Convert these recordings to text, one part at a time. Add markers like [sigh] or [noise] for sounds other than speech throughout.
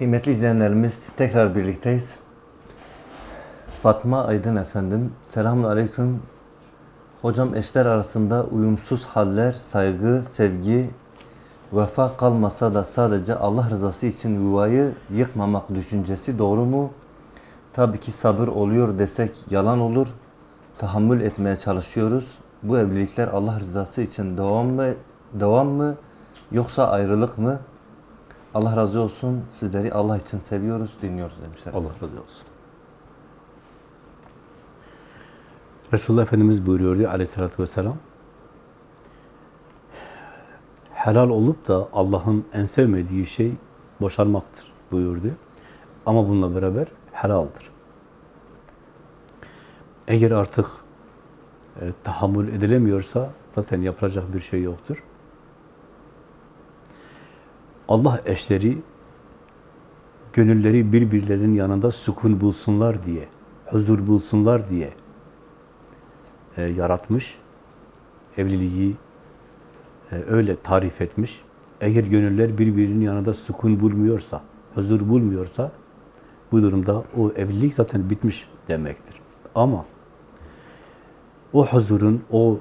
Kıymetli izleyenlerimiz tekrar birlikteyiz. Fatma Aydın efendim. Selamun aleyküm. Hocam eşler arasında uyumsuz haller, saygı, sevgi, vefa kalmasa da sadece Allah rızası için yuvayı yıkmamak düşüncesi doğru mu? Tabii ki sabır oluyor desek yalan olur. Tahammül etmeye çalışıyoruz. Bu evlilikler Allah rızası için devam mı, devam mı yoksa ayrılık mı? Allah razı olsun. Sizleri Allah için seviyoruz, dinliyoruz demişler. Allah razı olsun. Resulullah Efendimiz buyuruyordu aleyhissalatü vesselam. Helal olup da Allah'ın en sevmediği şey boşanmaktır buyurdu. Ama bununla beraber helaldir. Eğer artık e, tahammül edilemiyorsa zaten yapılacak bir şey yoktur. Allah eşleri gönülleri birbirlerinin yanında sükun bulsunlar diye, huzur bulsunlar diye e, yaratmış. Evliliği e, öyle tarif etmiş. Eğer gönüller birbirinin yanında sükun bulmuyorsa, huzur bulmuyorsa bu durumda o evlilik zaten bitmiş demektir. Ama o huzurun, o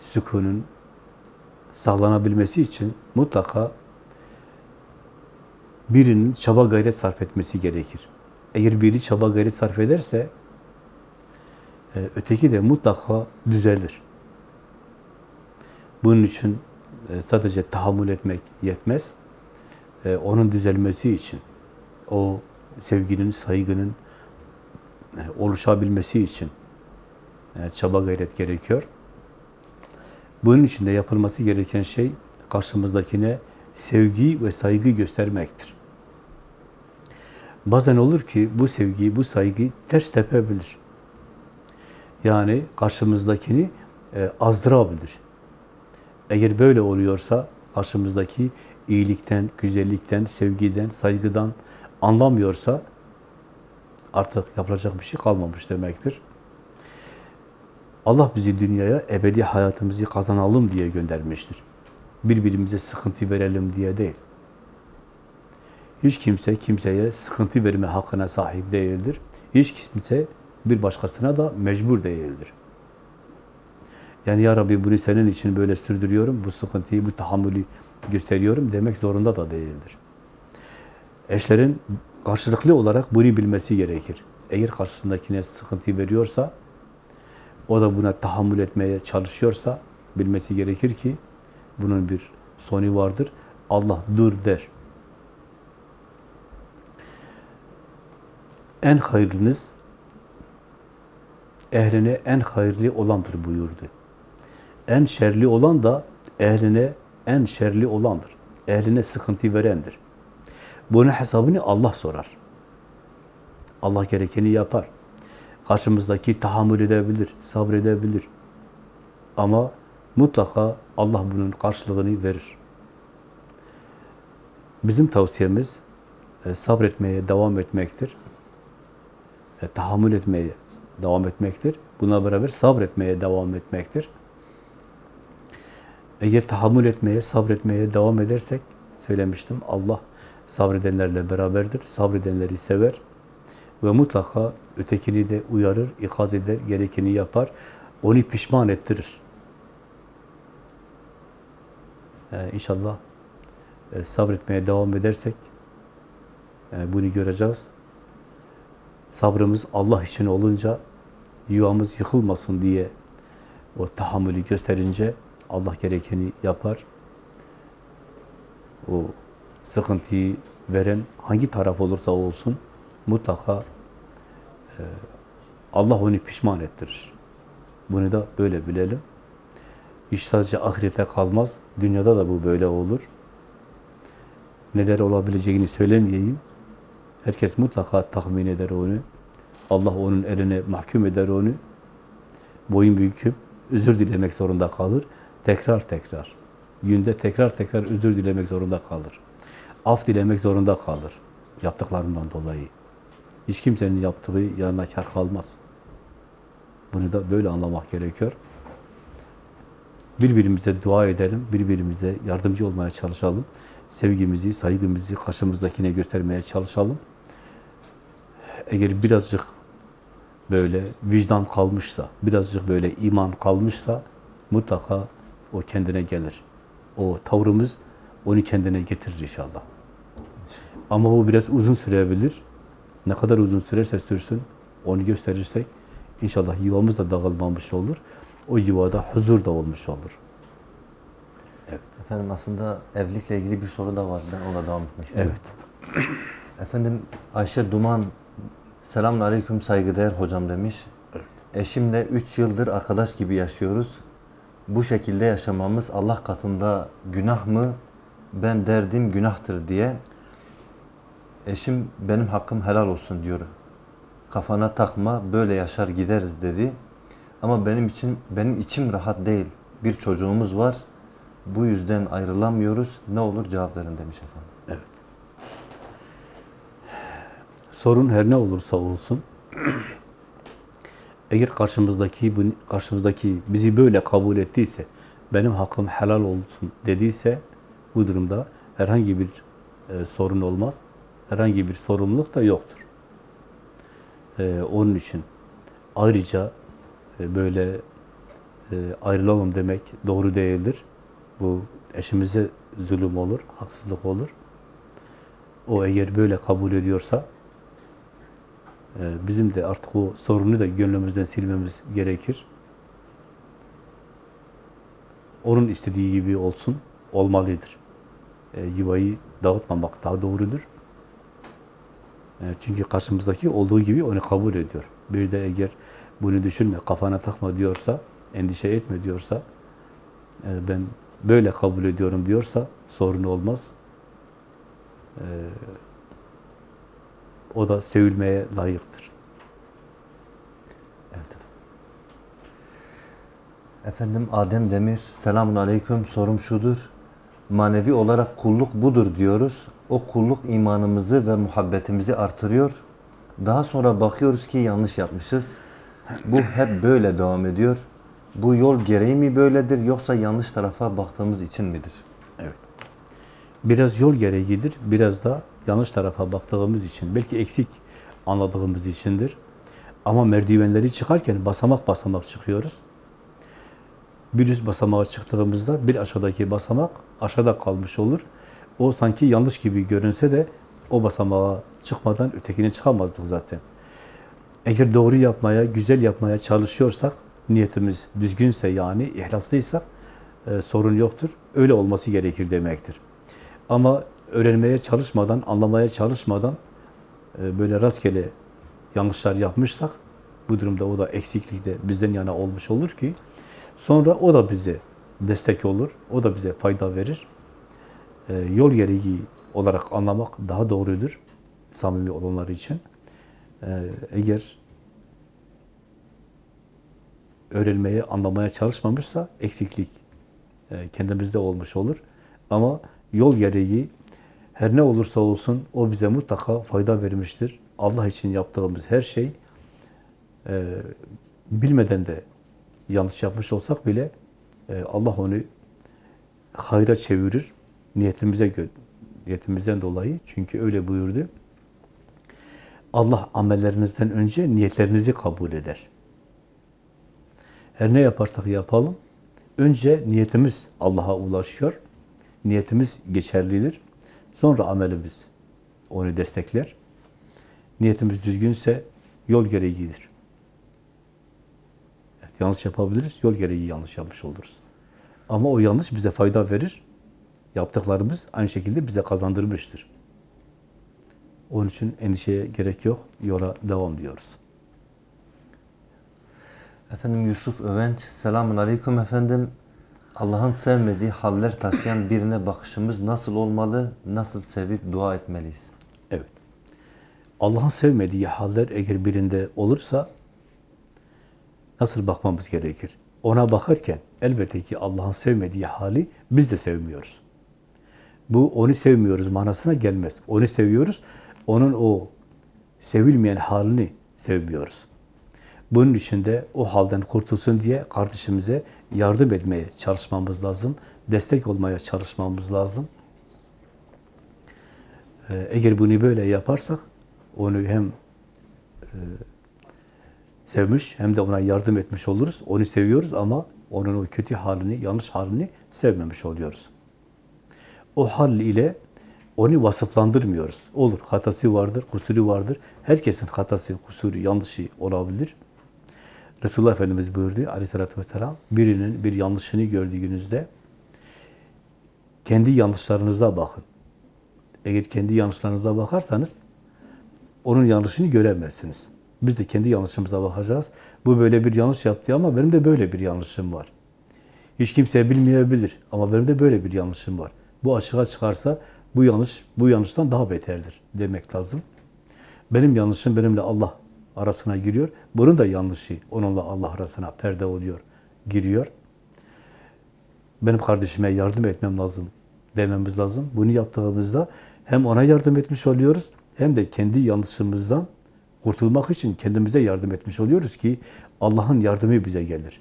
sükunun sağlanabilmesi için mutlaka birinin çaba gayret sarf etmesi gerekir. Eğer biri çaba gayret sarf ederse e, öteki de mutlaka düzelir. Bunun için e, sadece tahammül etmek yetmez. E, onun düzelmesi için, o sevginin, saygının oluşabilmesi için çaba gayret gerekiyor. Bunun için de yapılması gereken şey karşımızdakine sevgi ve saygı göstermektir. Bazen olur ki bu sevgi, bu saygı ters tepebilir. Yani karşımızdakini e, azdırabilir. Eğer böyle oluyorsa karşımızdaki iyilikten, güzellikten, sevgiden, saygıdan anlamıyorsa artık yapılacak bir şey kalmamış demektir. Allah bizi dünyaya ebedi hayatımızı kazanalım diye göndermiştir. Birbirimize sıkıntı verelim diye değil. Hiç kimse kimseye sıkıntı verme hakkına sahip değildir. Hiç kimse bir başkasına da mecbur değildir. Yani ya Rabbi bunu senin için böyle sürdürüyorum, bu sıkıntıyı, bu tahammülü gösteriyorum demek zorunda da değildir. Eşlerin karşılıklı olarak bunu bilmesi gerekir. Eğer karşısındakine sıkıntı veriyorsa, o da buna tahammül etmeye çalışıyorsa, bilmesi gerekir ki bunun bir sonu vardır. Allah dur der. En hayırlınız ehline en hayırlı olandır buyurdu. En şerli olan da ehline en şerli olandır. Ehline sıkıntı verendir. Bunun hesabını Allah sorar. Allah gerekeni yapar. Karşımızdaki tahammül edebilir, sabredebilir. Ama mutlaka Allah bunun karşılığını verir. Bizim tavsiyemiz e, sabretmeye devam etmektir. E, tahammül etmeye devam etmektir. Buna beraber sabretmeye devam etmektir. Eğer tahammül etmeye, sabretmeye devam edersek, söylemiştim, Allah sabredenlerle beraberdir, sabredenleri sever ve mutlaka ötekini de uyarır, ikaz eder, gerekeni yapar, onu pişman ettirir. Ee, inşallah e, sabretmeye devam edersek e, bunu göreceğiz. Sabrımız Allah için olunca yuvamız yıkılmasın diye o tahammülü gösterince Allah gerekeni yapar. O sıkıntıyı veren hangi taraf olursa olsun mutlaka e, Allah onu pişman ettirir. Bunu da böyle bilelim. İş sadece ahirete kalmaz. Dünyada da bu böyle olur. Neler olabileceğini söylemeyeyim. Herkes mutlaka tahmin eder onu. Allah onun eline mahkum eder onu. Boyun büküp özür dilemek zorunda kalır. Tekrar tekrar. Günde tekrar tekrar özür dilemek zorunda kalır. Af dilemek zorunda kalır. Yaptıklarından dolayı. Hiç kimsenin yaptığı yanına kar kalmaz. Bunu da böyle anlamak gerekiyor. Birbirimize dua edelim, birbirimize yardımcı olmaya çalışalım. sevgimizi, saygımızı karşımızdakine göstermeye çalışalım. Eğer birazcık böyle vicdan kalmışsa, birazcık böyle iman kalmışsa mutlaka o kendine gelir. O tavrımız onu kendine getirir inşallah. Ama bu biraz uzun sürebilir. Ne kadar uzun sürerse sürsün, onu gösterirsek inşallah yuvamız da dağılmamış olur. O yuvada huzur da olmuş olur. Efendim aslında evlilikle ilgili bir soru da var. Ben ona devam etmek istiyorum. Evet. [clears throat] Efendim Ayşe Duman selamun aleyküm saygıdeğer hocam demiş. Eşimle 3 yıldır arkadaş gibi yaşıyoruz. Bu şekilde yaşamamız Allah katında günah mı? Ben derdim günahtır diye. Eşim benim hakkım helal olsun diyor. Kafana takma böyle yaşar gideriz dedi. Ama benim için benim içim rahat değil. Bir çocuğumuz var. Bu yüzden ayrılamıyoruz. Ne olur cevap verin demiş efendim. Evet. Sorun her ne olursa olsun [clears throat] eğer karşımızdaki karşımızdaki bizi böyle kabul ettiyse, benim hakkım helal olsun dediyse bu durumda herhangi bir e, sorun olmaz. Herhangi bir sorumluluk da yoktur. E, onun için ayrıca böyle e, ayrılalım demek doğru değildir. Bu eşimize zulüm olur, haksızlık olur. O eğer böyle kabul ediyorsa e, bizim de artık o sorunu da gönlümüzden silmemiz gerekir. Onun istediği gibi olsun, olmalıdır. E, yuvayı dağıtmamak daha doğrudur. E, çünkü karşımızdaki olduğu gibi onu kabul ediyor. Bir de eğer bunu düşünme, kafana takma diyorsa, endişe etme diyorsa, e, ben böyle kabul ediyorum diyorsa sorun olmaz. E, o da sevilmeye layıktır. Evet efendim. Efendim Adem Demir, selamun aleyküm. Sorum şudur. Manevi olarak kulluk budur diyoruz. O kulluk imanımızı ve muhabbetimizi artırıyor. Daha sonra bakıyoruz ki yanlış yapmışız. Bu hep böyle devam ediyor. Bu yol gereği mi böyledir yoksa yanlış tarafa baktığımız için midir? Evet. Biraz yol gereğidir, biraz da yanlış tarafa baktığımız için, belki eksik anladığımız içindir. Ama merdivenleri çıkarken basamak basamak çıkıyoruz. Bir üst basamağa çıktığımızda bir aşağıdaki basamak aşağıda kalmış olur. O sanki yanlış gibi görünse de o basamağa çıkmadan ötekine çıkamazdık zaten. Eğer doğru yapmaya, güzel yapmaya çalışıyorsak, niyetimiz düzgünse yani, ihlaslıysak e, sorun yoktur. Öyle olması gerekir demektir. Ama öğrenmeye çalışmadan, anlamaya çalışmadan e, böyle rastgele yanlışlar yapmışsak bu durumda o da eksiklik de bizden yana olmuş olur ki sonra o da bize destek olur, o da bize fayda verir. E, yol gereği olarak anlamak daha doğrudur samimi olanlar için. E, eğer öğrenmeye, anlamaya çalışmamışsa eksiklik e, kendimizde olmuş olur. Ama yol gereği her ne olursa olsun o bize mutlaka fayda vermiştir. Allah için yaptığımız her şey e, bilmeden de yanlış yapmış olsak bile e, Allah onu hayra çevirir. Niyetimize gö niyetimizden dolayı. Çünkü öyle buyurdu. Allah amellerinizden önce niyetlerinizi kabul eder. Her ne yaparsak yapalım, önce niyetimiz Allah'a ulaşıyor. Niyetimiz geçerlidir. Sonra amelimiz onu destekler. Niyetimiz düzgünse yol gereğidir. Evet, yanlış yapabiliriz, yol gereği yanlış yapmış oluruz. Ama o yanlış bize fayda verir. Yaptıklarımız aynı şekilde bize kazandırmıştır. Onun için endişeye gerek yok. Yola devam diyoruz. Efendim Yusuf Övenç, selamun aleyküm efendim. Allah'ın sevmediği haller taşıyan birine bakışımız nasıl olmalı, nasıl sevip dua etmeliyiz? Evet. Allah'ın sevmediği haller eğer birinde olursa nasıl bakmamız gerekir? Ona bakarken elbette ki Allah'ın sevmediği hali biz de sevmiyoruz. Bu onu sevmiyoruz manasına gelmez. Onu seviyoruz. Onun o sevilmeyen halini sevmiyoruz. Bunun için de o halden kurtulsun diye kardeşimize yardım etmeye çalışmamız lazım. Destek olmaya çalışmamız lazım. Ee, eğer bunu böyle yaparsak onu hem e, sevmiş hem de ona yardım etmiş oluruz. Onu seviyoruz ama onun o kötü halini, yanlış halini sevmemiş oluyoruz. O hal ile onu vasıflandırmıyoruz. Olur, hatası vardır, kusuru vardır. Herkesin hatası, kusuru, yanlışı olabilir. Resulullah Efendimiz buyurdu aleyhissalatü vesselam, birinin bir yanlışını gördüğünüzde kendi yanlışlarınıza bakın. Eğer kendi yanlışlarınıza bakarsanız onun yanlışını göremezsiniz. Biz de kendi yanlışımıza bakacağız. Bu böyle bir yanlış yaptı ama benim de böyle bir yanlışım var. Hiç kimse bilmeyebilir ama benim de böyle bir yanlışım var. Bu açığa çıkarsa bu yanlış bu yanlıştan daha beterdir demek lazım. Benim yanlışım benimle Allah arasına giriyor. Bunun da yanlışı onunla Allah arasına perde oluyor, giriyor. Benim kardeşime yardım etmem lazım dememiz lazım. Bunu yaptığımızda hem ona yardım etmiş oluyoruz hem de kendi yanlışımızdan kurtulmak için kendimize yardım etmiş oluyoruz ki Allah'ın yardımı bize gelir.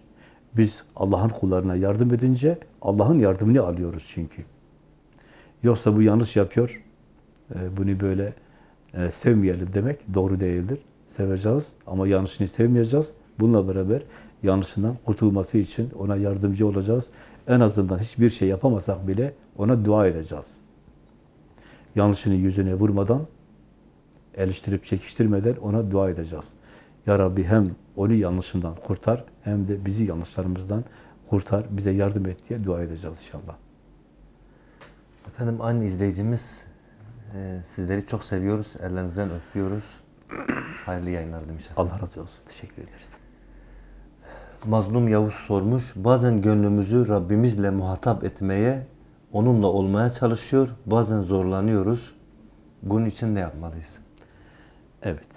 Biz Allah'ın kullarına yardım edince Allah'ın yardımını alıyoruz çünkü. Yoksa bu yanlış yapıyor, e, bunu böyle e, sevmeyelim demek doğru değildir. Seveceğiz ama yanlışını sevmeyeceğiz. Bununla beraber yanlışından kurtulması için ona yardımcı olacağız. En azından hiçbir şey yapamasak bile ona dua edeceğiz. Yanlışını yüzüne vurmadan, eleştirip çekiştirmeden ona dua edeceğiz. Ya Rabbi hem onu yanlışından kurtar hem de bizi yanlışlarımızdan kurtar, bize yardım et diye dua edeceğiz inşallah. Efendim aynı izleyicimiz e, sizleri çok seviyoruz. Ellerinizden öpüyoruz. [clears throat] Hayırlı yayınlar demiş efendim. Allah razı olsun. Teşekkür ederiz. Mazlum Yavuz sormuş. Bazen gönlümüzü Rabbimizle muhatap etmeye, onunla olmaya çalışıyor. Bazen zorlanıyoruz. Bunun için ne yapmalıyız? Evet.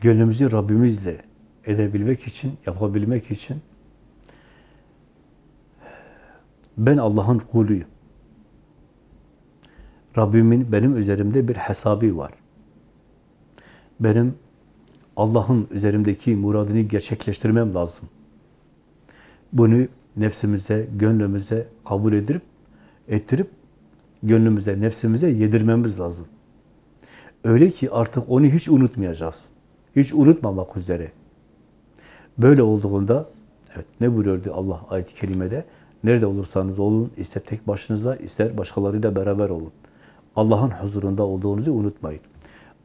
Gönlümüzü Rabbimizle edebilmek için, yapabilmek için ben Allah'ın kuluyum. Rabbimin benim üzerimde bir hesabı var. Benim Allah'ın üzerimdeki muradını gerçekleştirmem lazım. Bunu nefsimize, gönlümüze kabul edip, ettirip, gönlümüze, nefsimize yedirmemiz lazım. Öyle ki artık onu hiç unutmayacağız. Hiç unutmamak üzere. Böyle olduğunda, evet ne buyuruyordu Allah ayet-i kerimede? Nerede olursanız olun, ister tek başınıza, ister başkalarıyla beraber olun. Allah'ın huzurunda olduğunuzu unutmayın.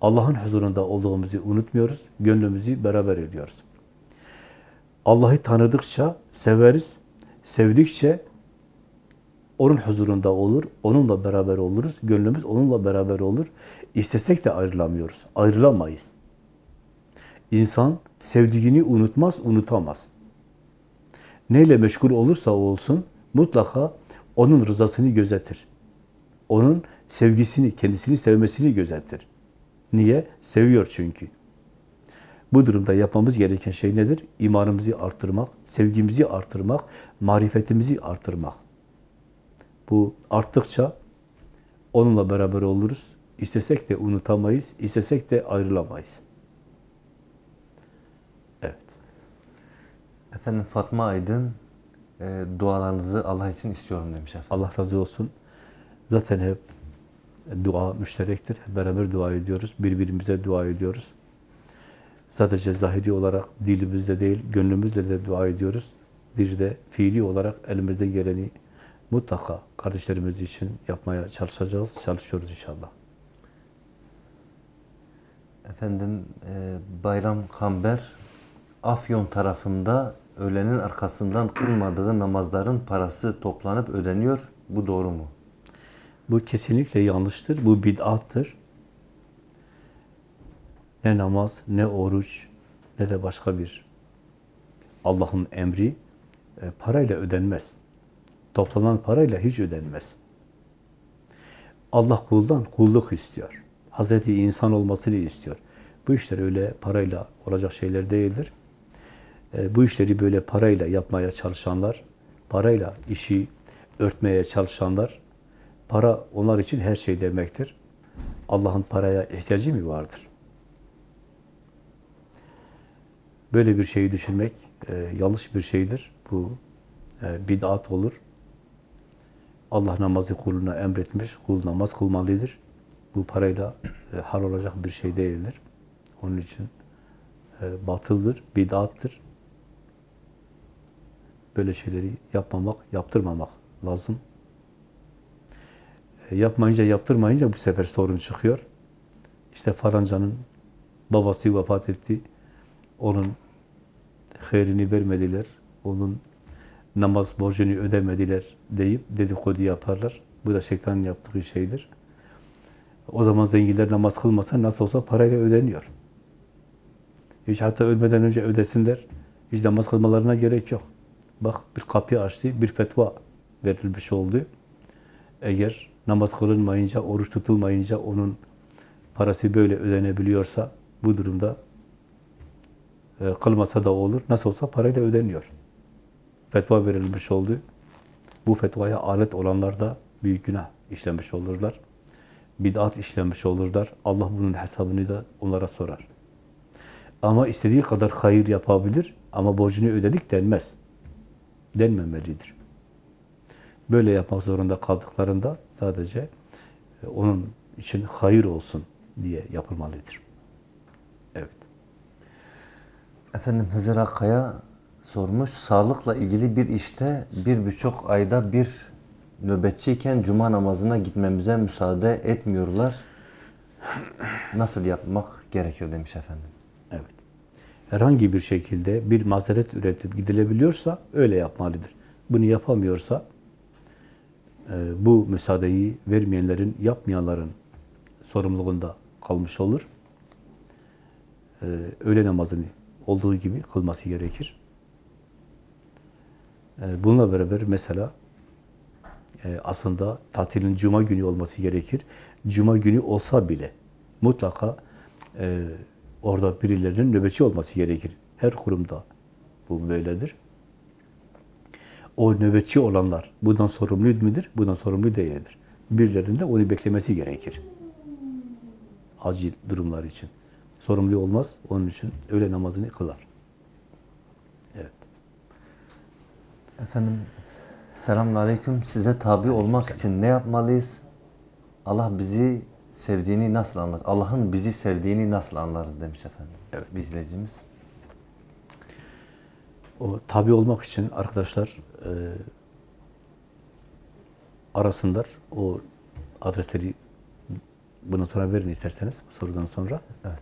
Allah'ın huzurunda olduğumuzu unutmuyoruz, gönlümüzü beraber ediyoruz. Allah'ı tanıdıkça severiz, sevdikçe onun huzurunda olur, onunla beraber oluruz, gönlümüz onunla beraber olur. İstesek de ayrılamıyoruz, ayrılamayız. İnsan sevdiğini unutmaz, unutamaz. Neyle meşgul olursa olsun mutlaka onun rızasını gözetir. Onun sevgisini, kendisini sevmesini gözetir. Niye? Seviyor çünkü. Bu durumda yapmamız gereken şey nedir? İmanımızı arttırmak, sevgimizi arttırmak, marifetimizi arttırmak. Bu arttıkça onunla beraber oluruz. İstesek de unutamayız, istesek de ayrılamayız. Evet. Efendim Fatma Aydın e, dualarınızı Allah için istiyorum demiş efendim. Allah razı olsun. Zaten hep dua müşterektir. Hep beraber dua ediyoruz. Birbirimize dua ediyoruz. Sadece zahiri olarak dilimizde değil, gönlümüzle de dua ediyoruz. Bir de fiili olarak elimizden geleni mutlaka kardeşlerimiz için yapmaya çalışacağız, çalışıyoruz inşallah. Efendim e, Bayram Kamber Afyon tarafında öğlenin arkasından kılmadığı namazların parası toplanıp ödeniyor. Bu doğru mu? Bu kesinlikle yanlıştır. Bu bid'attır. Ne namaz, ne oruç, ne de başka bir Allah'ın emri e, parayla ödenmez. Toplanan parayla hiç ödenmez. Allah kuldan kulluk istiyor. Hazreti insan olmasını istiyor. Bu işler öyle parayla olacak şeyler değildir. E, bu işleri böyle parayla yapmaya çalışanlar, parayla işi örtmeye çalışanlar, para onlar için her şey demektir. Allah'ın paraya ihtiyacı mı vardır? Böyle bir şeyi düşünmek e, yanlış bir şeydir. Bu e, bid'at olur. Allah namazı kuluna emretmiş, kul namaz kılmalıdır. Bu parayla e, hal olacak bir şey değildir. Onun için e, batıldır, bid'attır. Böyle şeyleri yapmamak, yaptırmamak lazım. Yapmayınca, yaptırmayınca bu sefer sorun çıkıyor. İşte falancanın babası vefat etti. Onun hayrini vermediler. Onun namaz borcunu ödemediler deyip dedikodu yaparlar. Bu da şeytanın yaptığı şeydir. O zaman zenginler namaz kılmasa nasıl olsa parayla ödeniyor. Hiç hatta ölmeden önce ödesinler. Hiç namaz kılmalarına gerek yok. Bak bir kapı açtı, bir fetva verilmiş oldu. Eğer namaz kılınmayınca, oruç tutulmayınca onun parası böyle ödenebiliyorsa bu durumda e, kılmasa da olur. Nasıl olsa parayla ödeniyor. Fetva verilmiş oldu. Bu fetvaya alet olanlar da büyük günah işlemiş olurlar. Bid'at işlemiş olurlar. Allah bunun hesabını da onlara sorar. Ama istediği kadar hayır yapabilir ama borcunu ödedik denmez. Denmemelidir. Böyle yapmak zorunda kaldıklarında sadece e, onun için hayır olsun diye yapılmalıdır. Evet. Efendim Hızır Akkaya sormuş. Sağlıkla ilgili bir işte bir buçuk ayda bir nöbetçiyken cuma namazına gitmemize müsaade etmiyorlar. Nasıl yapmak gerekir demiş efendim. Evet. Herhangi bir şekilde bir mazeret üretip gidilebiliyorsa öyle yapmalıdır. Bunu yapamıyorsa bu müsaadeyi vermeyenlerin, yapmayanların sorumluluğunda kalmış olur. E, öğle namazını olduğu gibi kılması gerekir. E, bununla beraber mesela e, aslında tatilin cuma günü olması gerekir. Cuma günü olsa bile mutlaka e, orada birilerinin nöbetçi olması gerekir. Her kurumda bu böyledir. O nöbetçi olanlar bundan sorumlu mudur? Bundan sorumlu değildir. Birilerinin de onu beklemesi gerekir. Acil durumlar için. Sorumlu olmaz. Onun için öğle namazını kılar. Evet. Efendim selamun aleyküm. Size tabi olmak için ne yapmalıyız? Allah bizi sevdiğini nasıl anlar? Allah'ın bizi sevdiğini nasıl anlarız demiş efendim. Evet. Bir izleyicimiz. O tabi olmak için arkadaşlar e, arasınlar. O adresleri bundan sonra verin isterseniz bu sorudan sonra. Evet.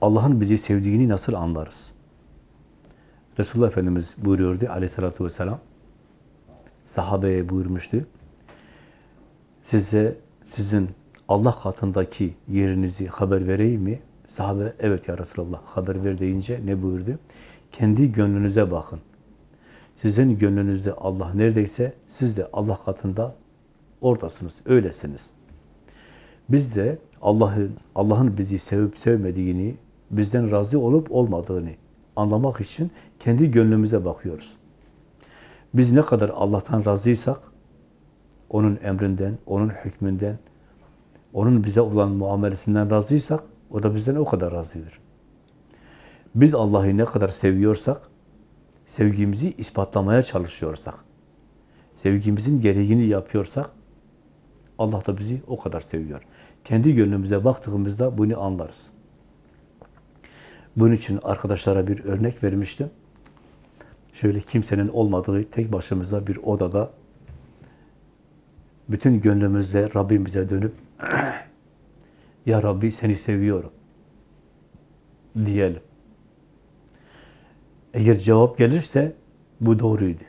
Allah'ın bizi sevdiğini nasıl anlarız? Resulullah Efendimiz buyuruyordu aleyhissalatü vesselam. Sahabeye buyurmuştu. Size sizin Allah katındaki yerinizi haber vereyim mi? Sahabe evet ya Resulallah haber ver deyince ne buyurdu? Kendi gönlünüze bakın. Sizin gönlünüzde Allah neredeyse siz de Allah katında oradasınız, öylesiniz. Biz de Allah'ın Allah'ın bizi sevip sevmediğini, bizden razı olup olmadığını anlamak için kendi gönlümüze bakıyoruz. Biz ne kadar Allah'tan razıysak, onun emrinden, onun hükmünden, onun bize olan muamelesinden razıysak, o da bizden o kadar razıdır. Biz Allah'ı ne kadar seviyorsak, sevgimizi ispatlamaya çalışıyorsak, sevgimizin gereğini yapıyorsak, Allah da bizi o kadar seviyor. Kendi gönlümüze baktığımızda bunu anlarız. Bunun için arkadaşlara bir örnek vermiştim. Şöyle kimsenin olmadığı tek başımıza bir odada bütün gönlümüzle Rabbimize dönüp [clears throat] Ya Rabbi seni seviyorum diyelim. Eğer cevap gelirse bu doğruydu.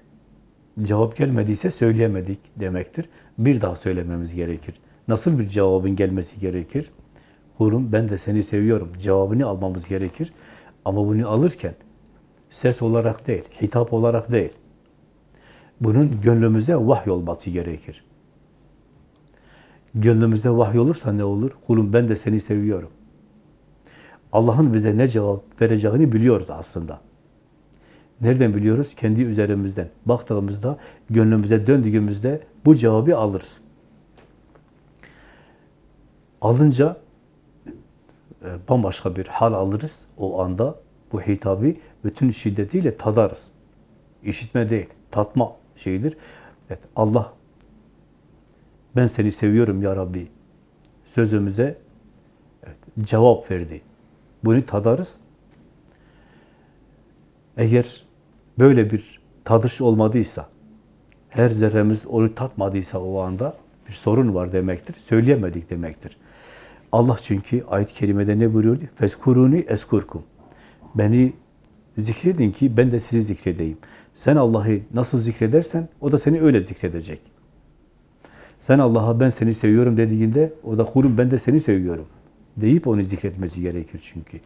Cevap gelmediyse söyleyemedik demektir. Bir daha söylememiz gerekir. Nasıl bir cevabın gelmesi gerekir? Kurum ben de seni seviyorum. Cevabını almamız gerekir. Ama bunu alırken ses olarak değil, hitap olarak değil. Bunun gönlümüze vahy olması gerekir. Gönlümüze vahy olursa ne olur? Kulum ben de seni seviyorum. Allah'ın bize ne cevap vereceğini biliyoruz aslında. Nereden biliyoruz? Kendi üzerimizden. Baktığımızda, gönlümüze döndüğümüzde bu cevabı alırız. Alınca e, bambaşka bir hal alırız. O anda bu hitabı bütün şiddetiyle tadarız. İşitme değil, tatma şeyidir. Evet, Allah ben seni seviyorum ya Rabbi sözümüze evet, cevap verdi. Bunu tadarız. Eğer böyle bir tadış olmadıysa, her zerremiz onu tatmadıysa o anda bir sorun var demektir. Söyleyemedik demektir. Allah çünkü ayet-i kerimede ne buyuruyordu? Feskuruni eskurkum. Beni zikredin ki ben de sizi zikredeyim. Sen Allah'ı nasıl zikredersen o da seni öyle zikredecek. Sen Allah'a ben seni seviyorum dediğinde o da kurum ben de seni seviyorum deyip onu zikretmesi gerekir çünkü.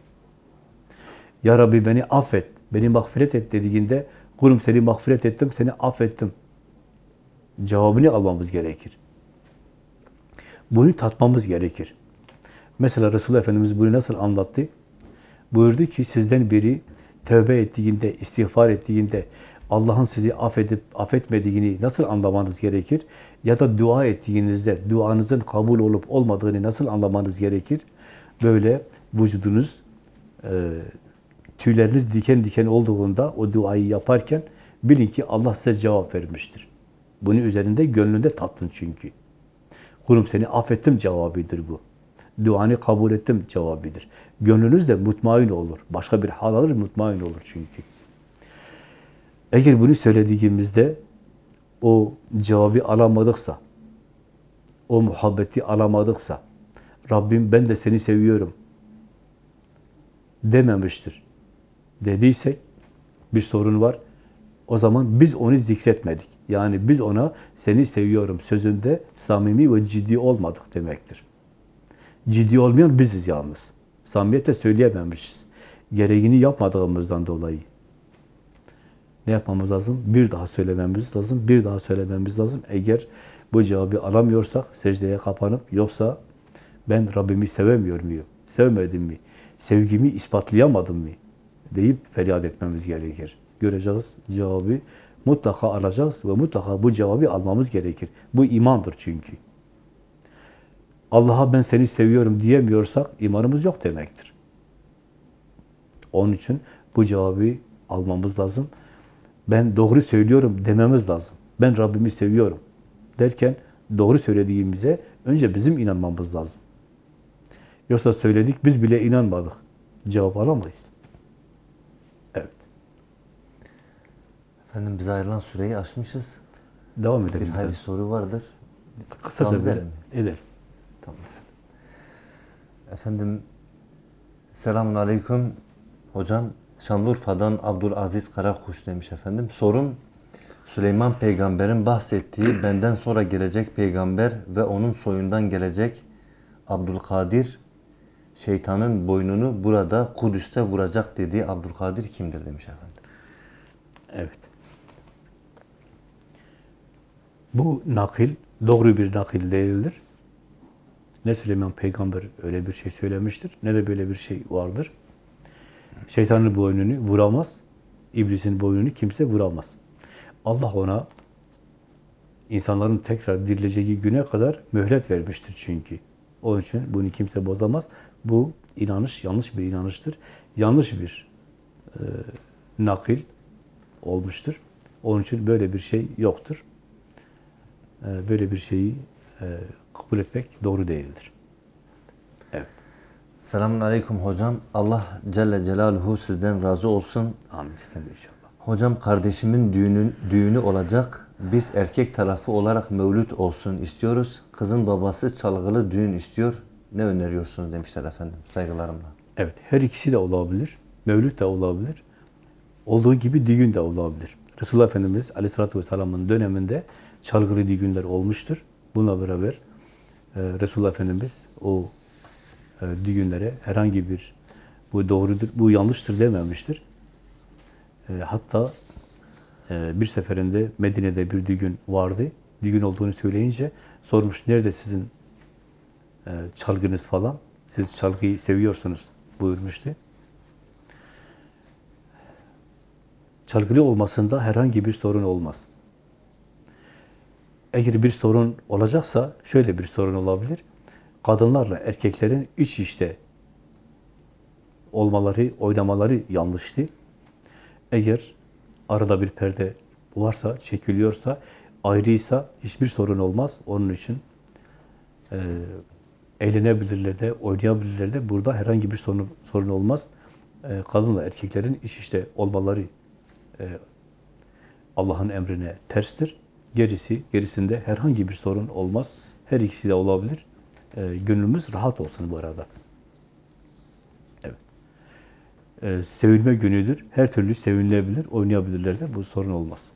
Ya Rabbi beni affet, beni mağfiret et dediğinde kurum seni mağfiret ettim, seni affettim. Cevabını almamız gerekir. Bunu tatmamız gerekir. Mesela Resulullah Efendimiz bunu nasıl anlattı? Buyurdu ki sizden biri tövbe ettiğinde, istiğfar ettiğinde Allah'ın sizi affedip affetmediğini nasıl anlamanız gerekir? Ya da dua ettiğinizde duanızın kabul olup olmadığını nasıl anlamanız gerekir? Böyle vücudunuz, e, tüyleriniz diken diken olduğunda o duayı yaparken bilin ki Allah size cevap vermiştir. Bunu üzerinde gönlünde tattın çünkü. Kulum seni affettim cevabıdır bu. Duanı kabul ettim cevabıdır. Gönlünüz de mutmain olur. Başka bir hal alır, mutmain olur çünkü. Eğer bunu söylediğimizde o cevabı alamadıksa, o muhabbeti alamadıksa, Rabbim ben de seni seviyorum dememiştir. Dediysek bir sorun var. O zaman biz onu zikretmedik. Yani biz ona seni seviyorum sözünde samimi ve ciddi olmadık demektir. Ciddi olmayan biziz yalnız. Samimiyetle söyleyememişiz. Gereğini yapmadığımızdan dolayı. Ne yapmamız lazım? Bir daha söylememiz lazım, bir daha söylememiz lazım. Eğer bu cevabı alamıyorsak secdeye kapanıp yoksa ben Rabbimi sevemiyor muyum? Sevmedim mi? Sevgimi ispatlayamadım mı? deyip feryat etmemiz gerekir. Göreceğiz cevabı mutlaka alacağız ve mutlaka bu cevabı almamız gerekir. Bu imandır çünkü. Allah'a ben seni seviyorum diyemiyorsak imanımız yok demektir. Onun için bu cevabı almamız lazım. Ben doğru söylüyorum dememiz lazım. Ben Rabbimi seviyorum derken doğru söylediğimize önce bizim inanmamız lazım. Yoksa söyledik biz bile inanmadık. Cevap alamayız. Evet. Efendim bize ayrılan süreyi aşmışız. Devam Bir edelim. hayli biraz. soru vardır. Kısaca Devam edelim edelim. Tamam efendim. Efendim selamun aleyküm. Hocam Şanlıurfa'dan Abdülaziz Karakuş demiş efendim. Sorun Süleyman peygamberin bahsettiği benden sonra gelecek peygamber ve onun soyundan gelecek Abdülkadir şeytanın boynunu burada Kudüs'te vuracak dediği Abdülkadir kimdir demiş efendim. Evet. Bu nakil doğru bir nakil değildir. Ne Süleyman peygamber öyle bir şey söylemiştir, ne de böyle bir şey vardır. Şeytanın boynunu vuramaz, iblisin boynunu kimse vuramaz. Allah ona insanların tekrar dirileceği güne kadar mühlet vermiştir çünkü. Onun için bunu kimse bozamaz. Bu inanış yanlış bir inanıştır. Yanlış bir e, nakil olmuştur. Onun için böyle bir şey yoktur. E, böyle bir şeyi e, kabul etmek doğru değildir. Selamun aleyküm hocam. Allah Celle Celaluhu sizden razı olsun. Amin. Sen inşallah. Hocam kardeşimin düğünün, düğünü olacak. Biz erkek tarafı olarak mevlüt olsun istiyoruz. Kızın babası çalgılı düğün istiyor. Ne öneriyorsunuz demişler efendim. Saygılarımla. Evet, her ikisi de olabilir. Mevlüt de olabilir. Olduğu gibi düğün de olabilir. Resulullah Efendimiz Aleyhisselatü Vesselam'ın döneminde çalgılı düğünler olmuştur. Bununla beraber e, Resulullah Efendimiz o düğünlere herhangi bir bu doğrudur, bu yanlıştır dememiştir. E, hatta e, bir seferinde Medine'de bir düğün vardı. Düğün olduğunu söyleyince sormuş, nerede sizin e, çalgınız falan? Siz çalgıyı seviyorsunuz buyurmuştu. Çalgılı olmasında herhangi bir sorun olmaz. Eğer bir sorun olacaksa şöyle bir sorun olabilir. Kadınlarla erkeklerin iç işte olmaları, oynamaları yanlıştı. Eğer arada bir perde varsa, çekiliyorsa ayrıysa hiçbir sorun olmaz. Onun için e, eğlenebilirler de, oynayabilirler de. Burada herhangi bir sorun, sorun olmaz. E, kadınla erkeklerin iş işte olmaları e, Allah'ın emrine terstir. Gerisi, gerisinde herhangi bir sorun olmaz. Her ikisi de olabilir. E, gönlümüz rahat olsun bu arada. Evet. E, sevilme günüdür. Her türlü sevinilebilir, oynayabilirler de. Bu sorun olmaz.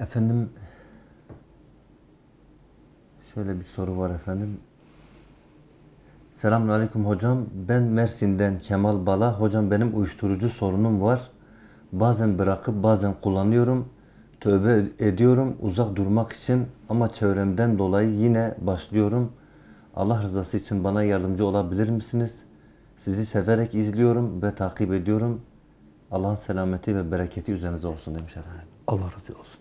Efendim şöyle bir soru var efendim. Selamünaleyküm hocam. Ben Mersin'den Kemal Bala. Hocam benim uyuşturucu sorunum var. Bazen bırakıp bazen kullanıyorum. Tövbe ediyorum uzak durmak için ama çevremden dolayı yine başlıyorum. Allah rızası için bana yardımcı olabilir misiniz? Sizi severek izliyorum ve takip ediyorum. Allah'ın selameti ve bereketi üzerinize olsun demiş efendim. Allah razı olsun.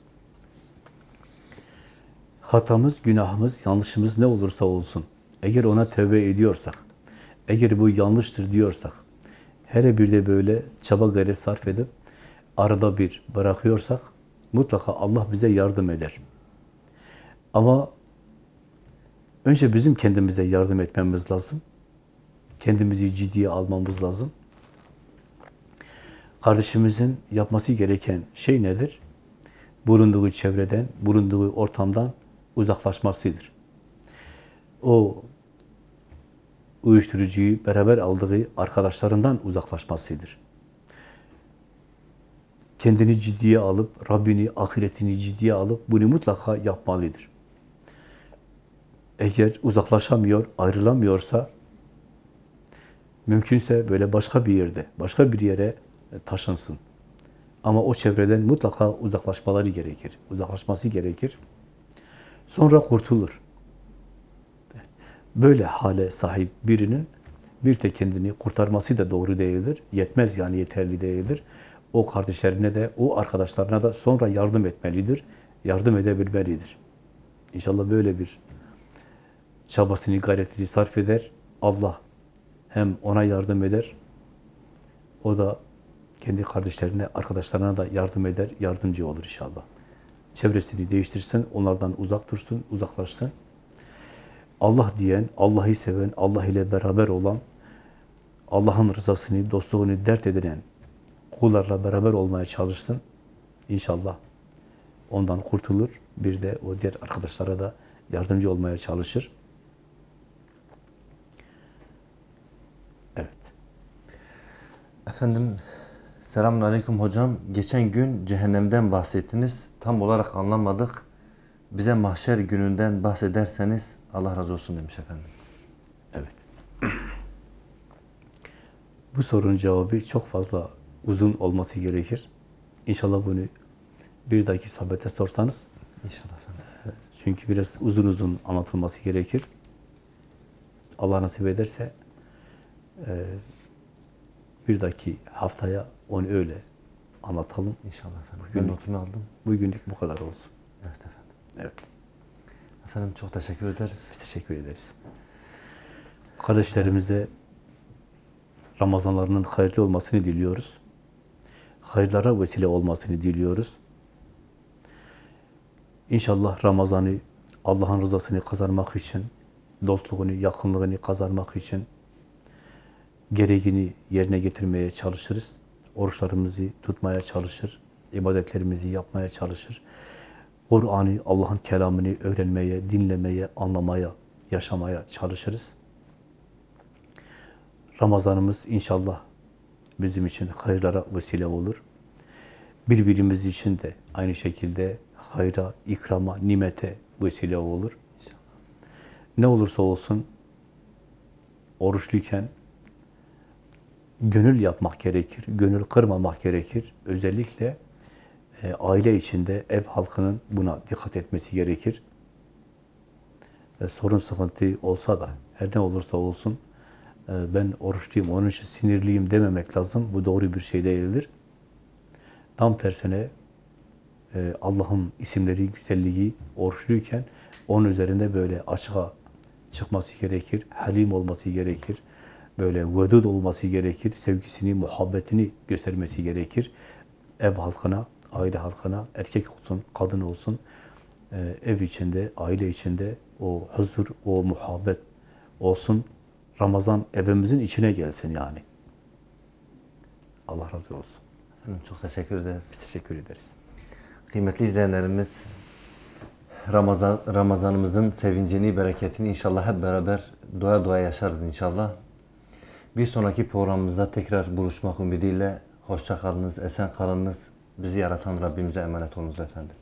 Hatamız, günahımız, yanlışımız ne olursa olsun. Eğer ona tövbe ediyorsak, eğer bu yanlıştır diyorsak, her bir de böyle çaba gayret sarf edip arada bir bırakıyorsak mutlaka Allah bize yardım eder. Ama önce bizim kendimize yardım etmemiz lazım. Kendimizi ciddiye almamız lazım. Kardeşimizin yapması gereken şey nedir? Bulunduğu çevreden, bulunduğu ortamdan uzaklaşmasıdır. O uyuşturucuyu beraber aldığı arkadaşlarından uzaklaşmasıdır. Kendini ciddiye alıp, Rabbini, ahiretini ciddiye alıp bunu mutlaka yapmalıdır. Eğer uzaklaşamıyor, ayrılamıyorsa mümkünse böyle başka bir yerde, başka bir yere taşınsın. Ama o çevreden mutlaka uzaklaşmaları gerekir. Uzaklaşması gerekir. Sonra kurtulur. Böyle hale sahip birinin bir tek kendini kurtarması da doğru değildir. Yetmez yani yeterli değildir. O kardeşlerine de, o arkadaşlarına da sonra yardım etmelidir. Yardım edebilmelidir. İnşallah böyle bir çabasını, gayretini sarf eder. Allah hem ona yardım eder, o da kendi kardeşlerine, arkadaşlarına da yardım eder, yardımcı olur inşallah. Çevresini değiştirsin, onlardan uzak dursun, uzaklaşsın. Allah diyen, Allah'ı seven, Allah ile beraber olan, Allah'ın rızasını, dostluğunu dert edinen kullarla beraber olmaya çalışsın. İnşallah ondan kurtulur. Bir de o diğer arkadaşlara da yardımcı olmaya çalışır. Evet. Efendim selamun aleyküm hocam. Geçen gün cehennemden bahsettiniz. Tam olarak anlamadık. Bize mahşer gününden bahsederseniz Allah razı olsun demiş efendim. Evet. [clears throat] Bu sorunun cevabı çok fazla uzun olması gerekir. İnşallah bunu bir dahaki sohbete sorsanız. İnşallah efendim. Çünkü biraz uzun uzun anlatılması gerekir. Allah nasip ederse e, bir dahaki haftaya onu öyle anlatalım. İnşallah efendim. Bugün- Ben notumu aldım. Bugünlük bu kadar olsun. Evet efendim. Evet. Efendim çok teşekkür ederiz. Biz teşekkür ederiz. Kardeşlerimize Ramazanlarının hayırlı olmasını diliyoruz. Hayırlara vesile olmasını diliyoruz. İnşallah Ramazan'ı Allah'ın rızasını kazanmak için, dostluğunu, yakınlığını kazanmak için gereğini yerine getirmeye çalışırız. Oruçlarımızı tutmaya çalışır, ibadetlerimizi yapmaya çalışır. Kur'an'ı, Allah'ın kelamını öğrenmeye, dinlemeye, anlamaya, yaşamaya çalışırız. Ramazanımız inşallah bizim için hayırlara vesile olur. Birbirimiz için de aynı şekilde hayra, ikrama, nimete vesile olur. Ne olursa olsun oruçluyken gönül yapmak gerekir, gönül kırmamak gerekir. Özellikle e, aile içinde ev halkının buna dikkat etmesi gerekir. E, sorun sıkıntı olsa da her ne olursa olsun ben oruçluyum, onun için sinirliyim dememek lazım. Bu doğru bir şey değildir. Tam tersine e, Allah'ın isimleri, güzelliği oruçluyken onun üzerinde böyle açığa çıkması gerekir, halim olması gerekir, böyle vedud olması gerekir, sevgisini, muhabbetini göstermesi gerekir. Ev halkına, aile halkına, erkek olsun, kadın olsun, e, ev içinde, aile içinde o huzur, o muhabbet olsun. Ramazan evimizin içine gelsin yani. Allah razı olsun. Efendim çok teşekkür ederiz. Biz teşekkür ederiz. Kıymetli izleyenlerimiz Ramazan Ramazanımızın sevincini, bereketini inşallah hep beraber doya doya yaşarız inşallah. Bir sonraki programımızda tekrar buluşmak ümidiyle hoşça kalınız, esen kalınız. Bizi yaratan Rabbimize emanet olunuz efendim.